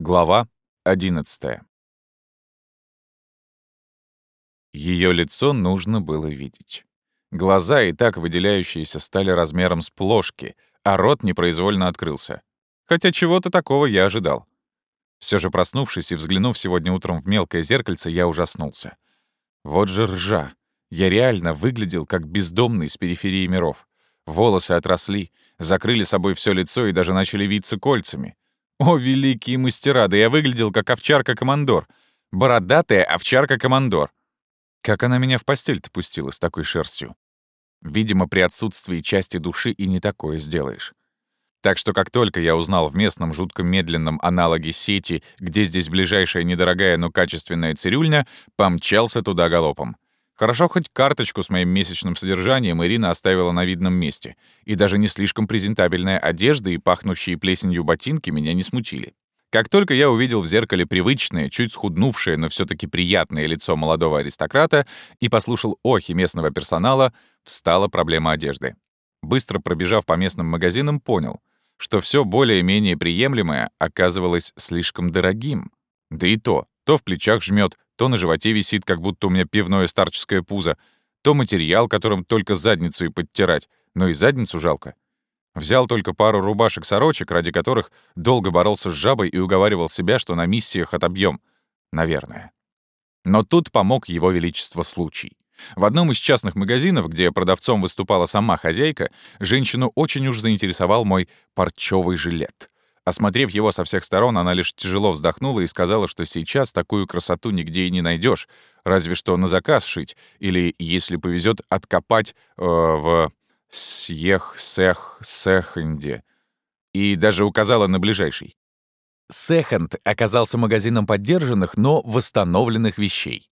Глава 11 Ее лицо нужно было видеть. Глаза, и так выделяющиеся, стали размером с плошки, а рот непроизвольно открылся. Хотя чего-то такого я ожидал. Все же проснувшись и взглянув сегодня утром в мелкое зеркальце, я ужаснулся. Вот же ржа. Я реально выглядел как бездомный с периферии миров. Волосы отросли, закрыли собой все лицо и даже начали виться кольцами. О, великие мастера, да я выглядел как овчарка-командор. Бородатая овчарка-командор. Как она меня в постель-то пустила с такой шерстью? Видимо, при отсутствии части души и не такое сделаешь. Так что как только я узнал в местном жутко медленном аналоге сети, где здесь ближайшая недорогая, но качественная цирюльня, помчался туда галопом. Хорошо хоть карточку с моим месячным содержанием Ирина оставила на видном месте, и даже не слишком презентабельная одежда и пахнущие плесенью ботинки меня не смутили. Как только я увидел в зеркале привычное, чуть схуднувшее, но все таки приятное лицо молодого аристократа и послушал охи местного персонала, встала проблема одежды. Быстро пробежав по местным магазинам, понял, что все более-менее приемлемое оказывалось слишком дорогим. Да и то, то в плечах жмет, то на животе висит, как будто у меня пивное старческое пузо, то материал, которым только задницу и подтирать, но и задницу жалко. Взял только пару рубашек-сорочек, ради которых долго боролся с жабой и уговаривал себя, что на миссиях отобьем. Наверное. Но тут помог его величество случай. В одном из частных магазинов, где продавцом выступала сама хозяйка, женщину очень уж заинтересовал мой парчевый жилет. Осмотрев его со всех сторон, она лишь тяжело вздохнула и сказала, что сейчас такую красоту нигде и не найдешь, разве что на заказ шить, или, если повезет, откопать э, в Сьех-Сех-Сехенде. И даже указала на ближайший. Сехенд оказался магазином поддержанных, но восстановленных вещей.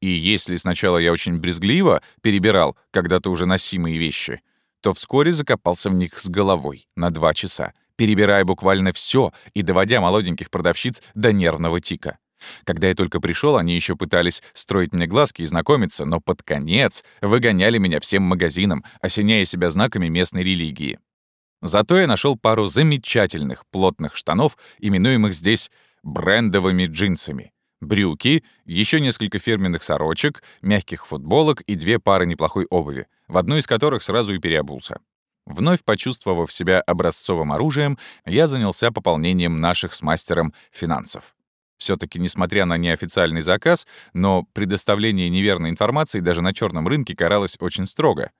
И если сначала я очень брезгливо перебирал когда-то уже носимые вещи, то вскоре закопался в них с головой на два часа, перебирая буквально все и доводя молоденьких продавщиц до нервного тика. Когда я только пришел, они еще пытались строить мне глазки и знакомиться, но под конец выгоняли меня всем магазином, осеняя себя знаками местной религии. Зато я нашел пару замечательных плотных штанов, именуемых здесь брендовыми джинсами, брюки, еще несколько фирменных сорочек, мягких футболок и две пары неплохой обуви, в одну из которых сразу и переобулся. Вновь почувствовав себя образцовым оружием, я занялся пополнением наших с мастером финансов. все таки несмотря на неофициальный заказ, но предоставление неверной информации даже на черном рынке каралось очень строго.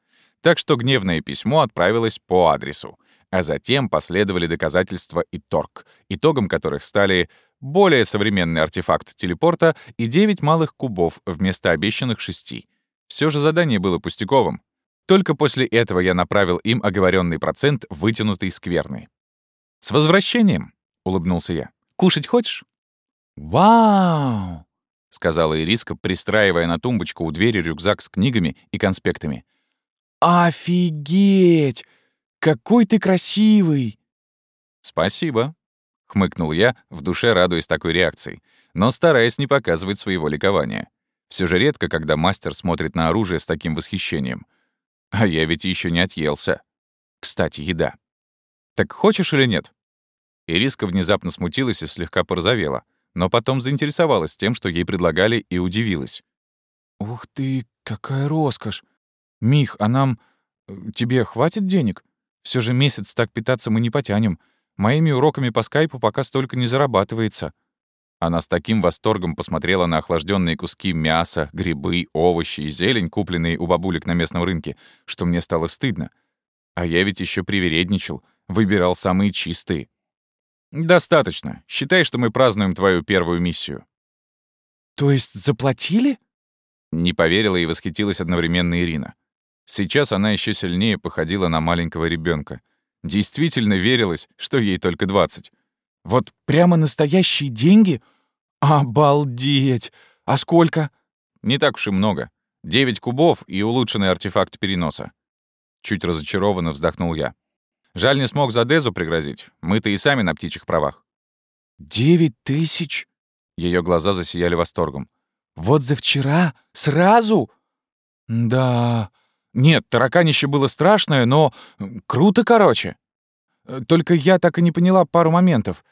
Так что гневное письмо отправилось по адресу, а затем последовали доказательства и торг, итогом которых стали более современный артефакт телепорта и 9 малых кубов вместо обещанных шести. Все же задание было пустяковым. Только после этого я направил им оговоренный процент вытянутой скверны. «С возвращением!» — улыбнулся я. «Кушать хочешь?» «Вау!» — сказала Ириска, пристраивая на тумбочку у двери рюкзак с книгами и конспектами. «Офигеть! Какой ты красивый!» «Спасибо», — хмыкнул я, в душе радуясь такой реакции, но стараясь не показывать своего ликования. Все же редко, когда мастер смотрит на оружие с таким восхищением. А я ведь еще не отъелся. Кстати, еда. «Так хочешь или нет?» Ириска внезапно смутилась и слегка порозовела, но потом заинтересовалась тем, что ей предлагали, и удивилась. «Ух ты, какая роскошь! Мих, а нам... Э, тебе хватит денег? Все же месяц так питаться мы не потянем. Моими уроками по скайпу пока столько не зарабатывается». Она с таким восторгом посмотрела на охлажденные куски мяса, грибы, овощи и зелень, купленные у бабулек на местном рынке, что мне стало стыдно. А я ведь еще привередничал, выбирал самые чистые. «Достаточно. Считай, что мы празднуем твою первую миссию». «То есть заплатили?» Не поверила и восхитилась одновременно Ирина. Сейчас она еще сильнее походила на маленького ребенка. Действительно верилось, что ей только 20. Вот прямо настоящие деньги? Обалдеть! А сколько? Не так уж и много. Девять кубов и улучшенный артефакт переноса. Чуть разочарованно вздохнул я. Жаль, не смог за Дезу пригрозить. Мы-то и сами на птичьих правах. «Девять тысяч?» Ее глаза засияли восторгом. «Вот за вчера? Сразу?» «Да, нет, тараканище было страшное, но круто короче. Э, только я так и не поняла пару моментов.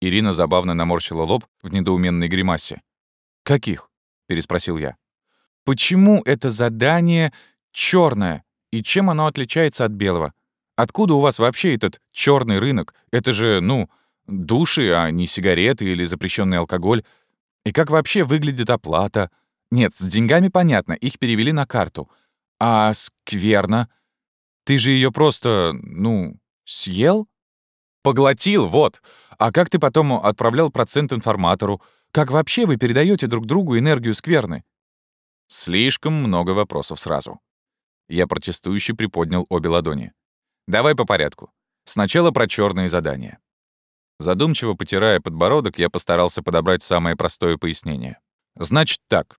Ирина забавно наморщила лоб в недоуменной гримасе. «Каких?» — переспросил я. «Почему это задание черное? И чем оно отличается от белого? Откуда у вас вообще этот черный рынок? Это же, ну, души, а не сигареты или запрещенный алкоголь. И как вообще выглядит оплата? Нет, с деньгами понятно, их перевели на карту. А скверно? Ты же ее просто, ну, съел? Поглотил, вот. А как ты потом отправлял процент информатору? Как вообще вы передаете друг другу энергию скверны? Слишком много вопросов сразу. Я протестующе приподнял обе ладони. Давай по порядку. Сначала про черные задания. Задумчиво потирая подбородок, я постарался подобрать самое простое пояснение. Значит так.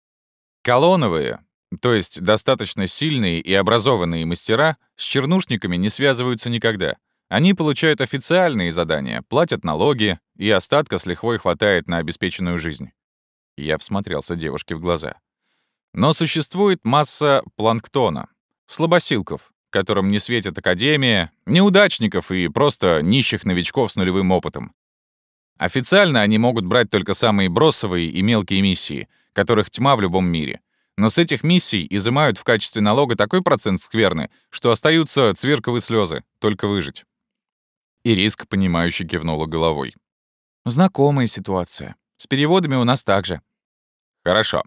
Колоновые, то есть достаточно сильные и образованные мастера, с чернушниками не связываются никогда. Они получают официальные задания, платят налоги, и остатка с лихвой хватает на обеспеченную жизнь. Я всмотрелся девушке в глаза. Но существует масса планктона, слабосилков, которым не светит академия, неудачников и просто нищих новичков с нулевым опытом. Официально они могут брать только самые бросовые и мелкие миссии, которых тьма в любом мире. Но с этих миссий изымают в качестве налога такой процент скверны, что остаются цвирковые слезы, только выжить. Ириска, понимающе кивнула головой. «Знакомая ситуация. С переводами у нас так же». «Хорошо.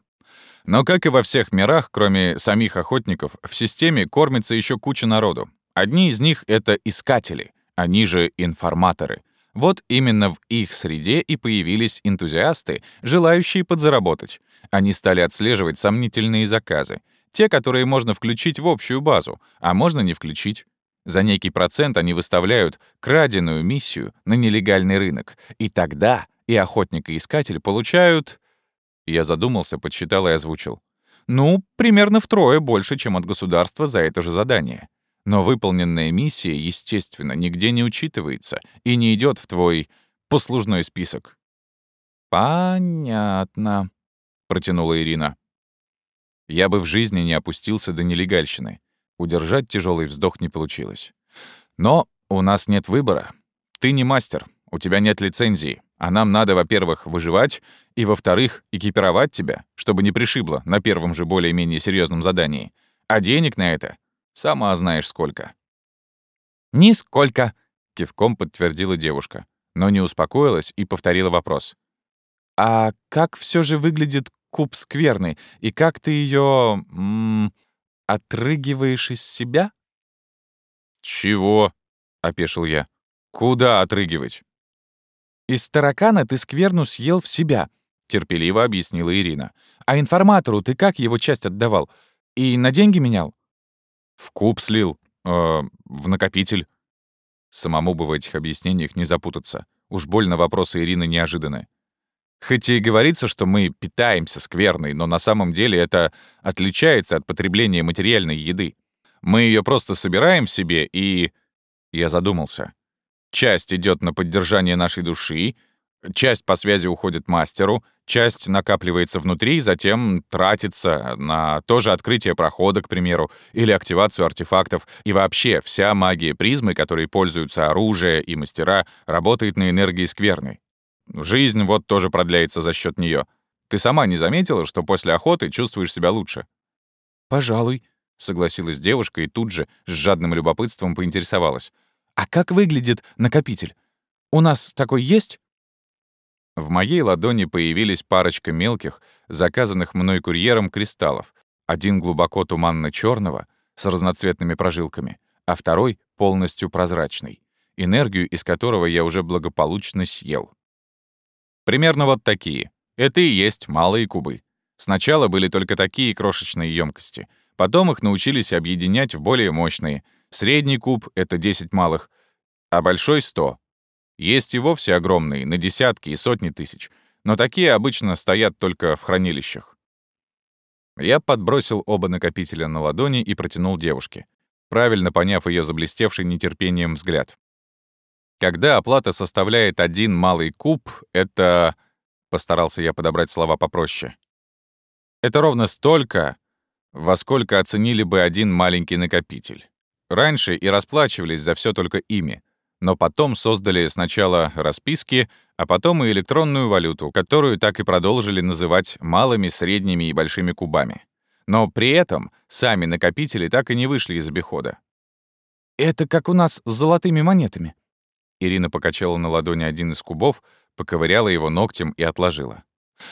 Но, как и во всех мирах, кроме самих охотников, в системе кормится еще куча народу. Одни из них — это искатели, они же информаторы. Вот именно в их среде и появились энтузиасты, желающие подзаработать. Они стали отслеживать сомнительные заказы, те, которые можно включить в общую базу, а можно не включить. За некий процент они выставляют краденую миссию на нелегальный рынок, и тогда и охотник, и искатель получают я задумался, подсчитал и озвучил. Ну, примерно втрое больше, чем от государства за это же задание. Но выполненная миссия, естественно, нигде не учитывается и не идет в твой послужной список. «Понятно», — протянула Ирина. Я бы в жизни не опустился до нелегальщины. Удержать тяжелый вздох не получилось. Но у нас нет выбора. Ты не мастер, у тебя нет лицензии. А нам надо, во-первых, выживать, и, во-вторых, экипировать тебя, чтобы не пришибло на первом же более-менее серьезном задании. А денег на это сама знаешь сколько». «Нисколько», — кивком подтвердила девушка, но не успокоилась и повторила вопрос. «А как все же выглядит куб скверный, и как ты ее отрыгиваешь из себя?» «Чего?» — опешил я. «Куда отрыгивать?» «Из таракана ты скверну съел в себя», — терпеливо объяснила Ирина. «А информатору ты как его часть отдавал? И на деньги менял?» «В куб слил. Э, в накопитель». Самому бы в этих объяснениях не запутаться. Уж больно вопросы Ирины неожиданные. Хоть и говорится, что мы питаемся скверной, но на самом деле это отличается от потребления материальной еды. Мы ее просто собираем себе и... Я задумался. Часть идет на поддержание нашей души, часть по связи уходит мастеру, часть накапливается внутри, затем тратится на то же открытие прохода, к примеру, или активацию артефактов. И вообще вся магия призмы, которой пользуются оружие и мастера, работает на энергии скверной. Жизнь вот тоже продляется за счет нее. Ты сама не заметила, что после охоты чувствуешь себя лучше? «Пожалуй», — согласилась девушка и тут же с жадным любопытством поинтересовалась. А как выглядит накопитель? У нас такой есть? В моей ладони появились парочка мелких, заказанных мной курьером кристаллов. Один глубоко туманно черного с разноцветными прожилками, а второй полностью прозрачный, энергию из которого я уже благополучно съел. Примерно вот такие. Это и есть малые кубы. Сначала были только такие крошечные емкости, потом их научились объединять в более мощные — Средний куб — это 10 малых, а большой — 100. Есть и вовсе огромные, на десятки и сотни тысяч, но такие обычно стоят только в хранилищах. Я подбросил оба накопителя на ладони и протянул девушке, правильно поняв ее заблестевший нетерпением взгляд. Когда оплата составляет один малый куб, это... Постарался я подобрать слова попроще. Это ровно столько, во сколько оценили бы один маленький накопитель. Раньше и расплачивались за все только ими, но потом создали сначала расписки, а потом и электронную валюту, которую так и продолжили называть малыми, средними и большими кубами. Но при этом сами накопители так и не вышли из обихода. «Это как у нас с золотыми монетами». Ирина покачала на ладони один из кубов, поковыряла его ногтем и отложила.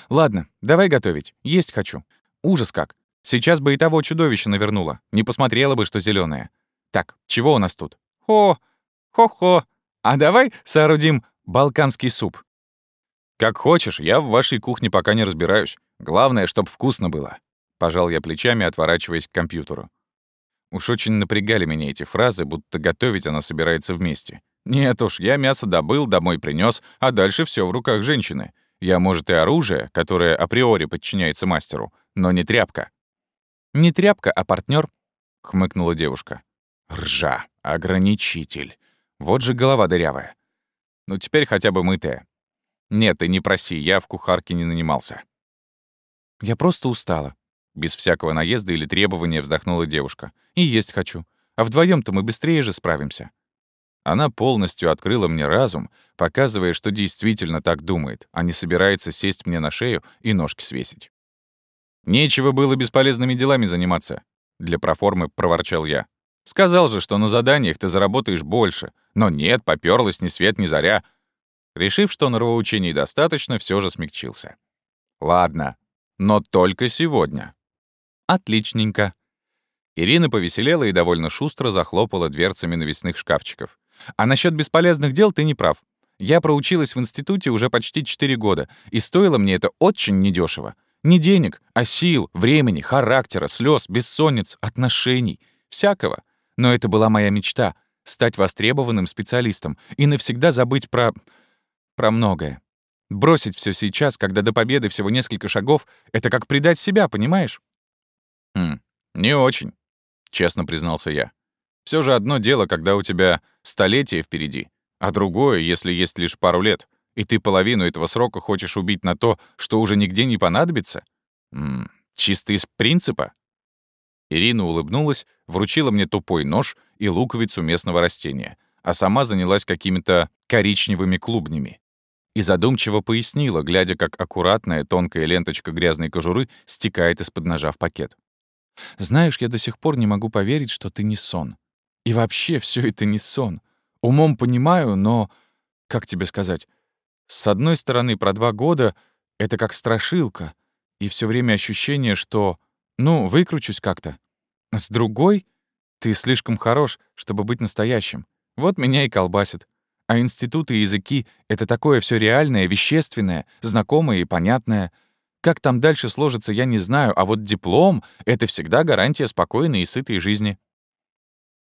«Ладно, давай готовить. Есть хочу. Ужас как. Сейчас бы и того чудовища навернула. Не посмотрела бы, что зеленое. Так, чего у нас тут? Хо! Хо-хо! А давай соорудим балканский суп. Как хочешь, я в вашей кухне пока не разбираюсь. Главное, чтоб вкусно было. Пожал я плечами, отворачиваясь к компьютеру. Уж очень напрягали меня эти фразы, будто готовить она собирается вместе. Нет уж, я мясо добыл, домой принес, а дальше все в руках женщины. Я, может, и оружие, которое априори подчиняется мастеру, но не тряпка. «Не тряпка, а партнер, хмыкнула девушка. «Ржа, ограничитель. Вот же голова дырявая. Ну, теперь хотя бы мытая. Нет, ты не проси, я в кухарке не нанимался». «Я просто устала». Без всякого наезда или требования вздохнула девушка. «И есть хочу. А вдвоем то мы быстрее же справимся». Она полностью открыла мне разум, показывая, что действительно так думает, а не собирается сесть мне на шею и ножки свесить. «Нечего было бесполезными делами заниматься», — для проформы проворчал я. «Сказал же, что на заданиях ты заработаешь больше, но нет, попёрлась ни свет ни заря». Решив, что нравоучений достаточно, все же смягчился. «Ладно, но только сегодня». «Отличненько». Ирина повеселела и довольно шустро захлопала дверцами навесных шкафчиков. «А насчет бесполезных дел ты не прав. Я проучилась в институте уже почти 4 года, и стоило мне это очень недешево. Не денег, а сил, времени, характера, слез, бессонниц, отношений. Всякого. Но это была моя мечта — стать востребованным специалистом и навсегда забыть про... про многое. Бросить все сейчас, когда до победы всего несколько шагов, это как предать себя, понимаешь? «Хм, не очень», — честно признался я. Все же одно дело, когда у тебя столетие впереди, а другое, если есть лишь пару лет — и ты половину этого срока хочешь убить на то, что уже нигде не понадобится? М -м, чисто из принципа? Ирина улыбнулась, вручила мне тупой нож и луковицу местного растения, а сама занялась какими-то коричневыми клубнями. И задумчиво пояснила, глядя, как аккуратная тонкая ленточка грязной кожуры стекает из-под ножа в пакет. «Знаешь, я до сих пор не могу поверить, что ты не сон. И вообще все это не сон. Умом понимаю, но... Как тебе сказать? С одной стороны, про два года — это как страшилка, и все время ощущение, что, ну, выкручусь как-то. с другой — ты слишком хорош, чтобы быть настоящим. Вот меня и колбасит. А институты и языки — это такое все реальное, вещественное, знакомое и понятное. Как там дальше сложится, я не знаю, а вот диплом — это всегда гарантия спокойной и сытой жизни.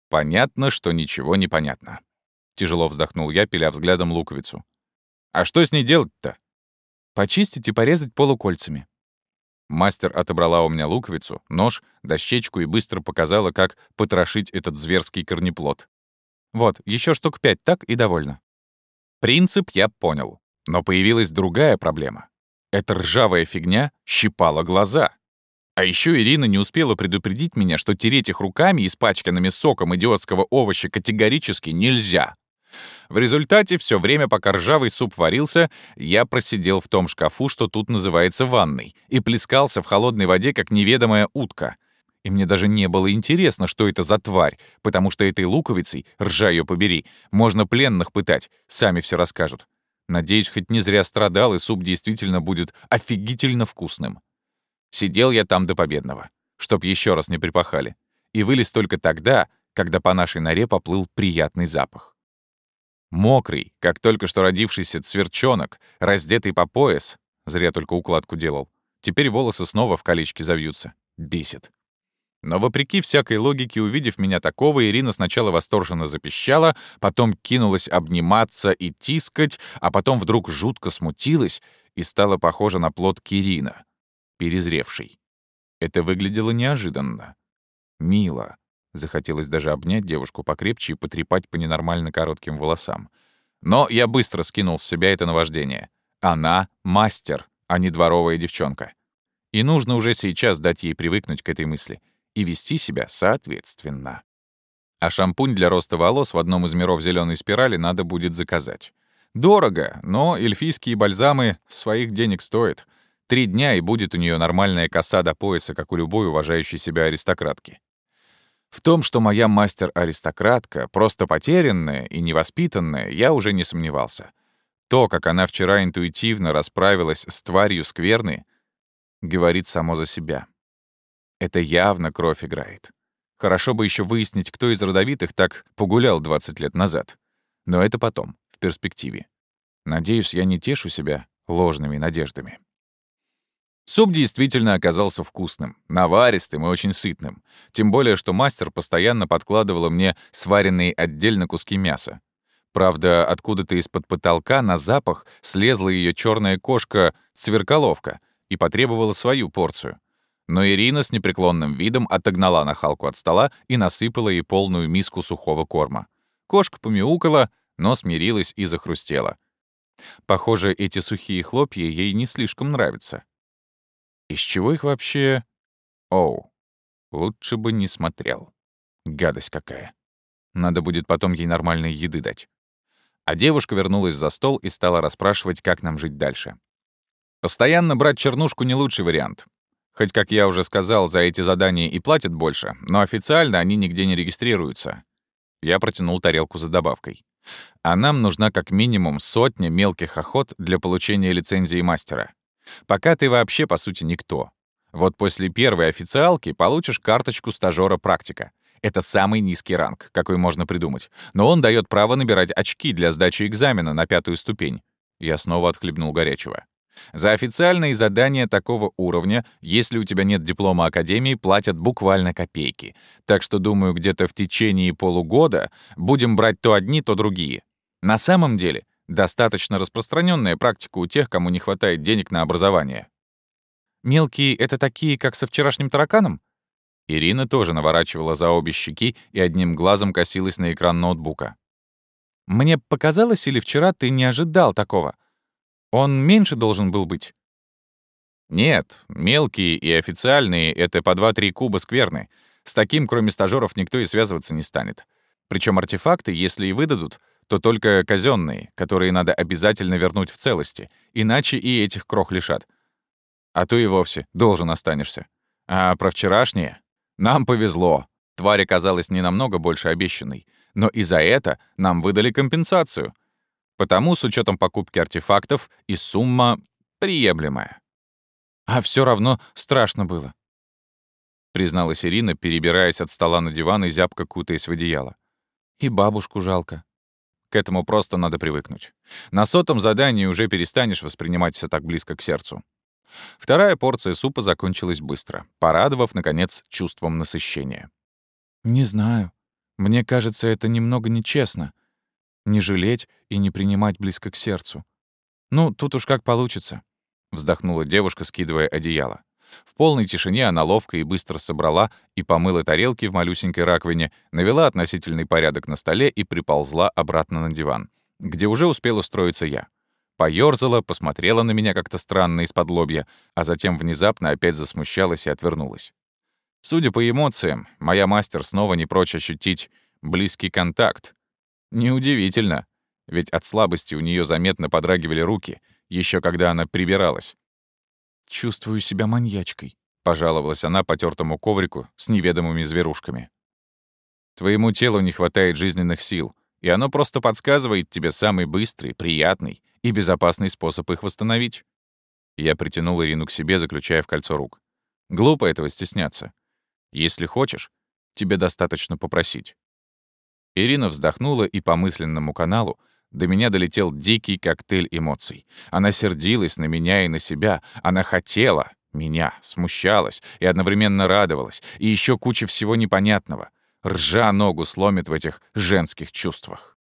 Понятно, что ничего не понятно. Тяжело вздохнул я, пиля взглядом луковицу. А что с ней делать-то? Почистить и порезать полукольцами. Мастер отобрала у меня луковицу, нож, дощечку и быстро показала, как потрошить этот зверский корнеплод. Вот, еще штук пять, так и довольно. Принцип я понял. Но появилась другая проблема. Эта ржавая фигня щипала глаза. А еще Ирина не успела предупредить меня, что тереть их руками, испачканными соком идиотского овоща, категорически нельзя. В результате все время, пока ржавый суп варился, я просидел в том шкафу, что тут называется ванной, и плескался в холодной воде, как неведомая утка. И мне даже не было интересно, что это за тварь, потому что этой луковицей, ржа ее побери, можно пленных пытать, сами все расскажут. Надеюсь, хоть не зря страдал, и суп действительно будет офигительно вкусным. Сидел я там до победного, чтоб еще раз не припахали, и вылез только тогда, когда по нашей норе поплыл приятный запах. Мокрый, как только что родившийся цверчонок, раздетый по пояс. Зря только укладку делал. Теперь волосы снова в колечки завьются. Бесит. Но вопреки всякой логике, увидев меня такого, Ирина сначала восторженно запищала, потом кинулась обниматься и тискать, а потом вдруг жутко смутилась и стала похожа на плод Кирина, перезревший. Это выглядело неожиданно. Мило. Захотелось даже обнять девушку покрепче и потрепать по ненормально коротким волосам. Но я быстро скинул с себя это наваждение. Она — мастер, а не дворовая девчонка. И нужно уже сейчас дать ей привыкнуть к этой мысли и вести себя соответственно. А шампунь для роста волос в одном из миров зеленой спирали надо будет заказать. Дорого, но эльфийские бальзамы своих денег стоят. Три дня, и будет у нее нормальная коса до пояса, как у любой уважающей себя аристократки. В том, что моя мастер-аристократка просто потерянная и невоспитанная, я уже не сомневался. То, как она вчера интуитивно расправилась с тварью скверны, говорит само за себя. Это явно кровь играет. Хорошо бы еще выяснить, кто из родовитых так погулял 20 лет назад. Но это потом, в перспективе. Надеюсь, я не тешу себя ложными надеждами. Суп действительно оказался вкусным, наваристым и очень сытным. Тем более, что мастер постоянно подкладывала мне сваренные отдельно куски мяса. Правда, откуда-то из-под потолка на запах слезла ее черная кошка-цверколовка и потребовала свою порцию. Но Ирина с непреклонным видом отогнала нахалку от стола и насыпала ей полную миску сухого корма. Кошка помяукала, но смирилась и захрустела. Похоже, эти сухие хлопья ей не слишком нравятся. Из чего их вообще... Оу, лучше бы не смотрел. Гадость какая. Надо будет потом ей нормальной еды дать. А девушка вернулась за стол и стала расспрашивать, как нам жить дальше. Постоянно брать чернушку — не лучший вариант. Хоть, как я уже сказал, за эти задания и платят больше, но официально они нигде не регистрируются. Я протянул тарелку за добавкой. А нам нужна как минимум сотня мелких охот для получения лицензии мастера. Пока ты вообще, по сути, никто. Вот после первой официалки получишь карточку стажёра-практика. Это самый низкий ранг, какой можно придумать. Но он дает право набирать очки для сдачи экзамена на пятую ступень. Я снова отхлебнул горячего. За официальные задания такого уровня, если у тебя нет диплома Академии, платят буквально копейки. Так что, думаю, где-то в течение полугода будем брать то одни, то другие. На самом деле, Достаточно распространенная практика у тех, кому не хватает денег на образование. «Мелкие — это такие, как со вчерашним тараканом?» Ирина тоже наворачивала за обе щеки и одним глазом косилась на экран ноутбука. «Мне показалось, или вчера ты не ожидал такого? Он меньше должен был быть?» «Нет, мелкие и официальные — это по 2-3 куба скверны. С таким, кроме стажеров, никто и связываться не станет. Причем артефакты, если и выдадут, то только казенные, которые надо обязательно вернуть в целости, иначе и этих крох лишат. А то и вовсе должен останешься. А про вчерашнее? Нам повезло. Тварь оказалась не намного больше обещанной, но и за это нам выдали компенсацию. Потому, с учетом покупки артефактов, и сумма приемлемая. А все равно страшно было. Призналась Ирина, перебираясь от стола на диван и зябко кутаясь в одеяло. И бабушку жалко. К этому просто надо привыкнуть. На сотом задании уже перестанешь воспринимать все так близко к сердцу. Вторая порция супа закончилась быстро, порадовав, наконец, чувством насыщения. «Не знаю. Мне кажется, это немного нечестно. Не жалеть и не принимать близко к сердцу. Ну, тут уж как получится», — вздохнула девушка, скидывая одеяло. В полной тишине она ловко и быстро собрала и помыла тарелки в малюсенькой раковине, навела относительный порядок на столе и приползла обратно на диван, где уже успел устроиться я. Поёрзала, посмотрела на меня как-то странно из-под лобья, а затем внезапно опять засмущалась и отвернулась. Судя по эмоциям, моя мастер снова не прочь ощутить близкий контакт. Неудивительно, ведь от слабости у нее заметно подрагивали руки, еще когда она прибиралась. «Чувствую себя маньячкой», — пожаловалась она потертому коврику с неведомыми зверушками. «Твоему телу не хватает жизненных сил, и оно просто подсказывает тебе самый быстрый, приятный и безопасный способ их восстановить». Я притянул Ирину к себе, заключая в кольцо рук. «Глупо этого стесняться. Если хочешь, тебе достаточно попросить». Ирина вздохнула и по мысленному каналу до меня долетел дикий коктейль эмоций. Она сердилась на меня и на себя. Она хотела меня, смущалась и одновременно радовалась. И еще куча всего непонятного. Ржа ногу сломит в этих женских чувствах.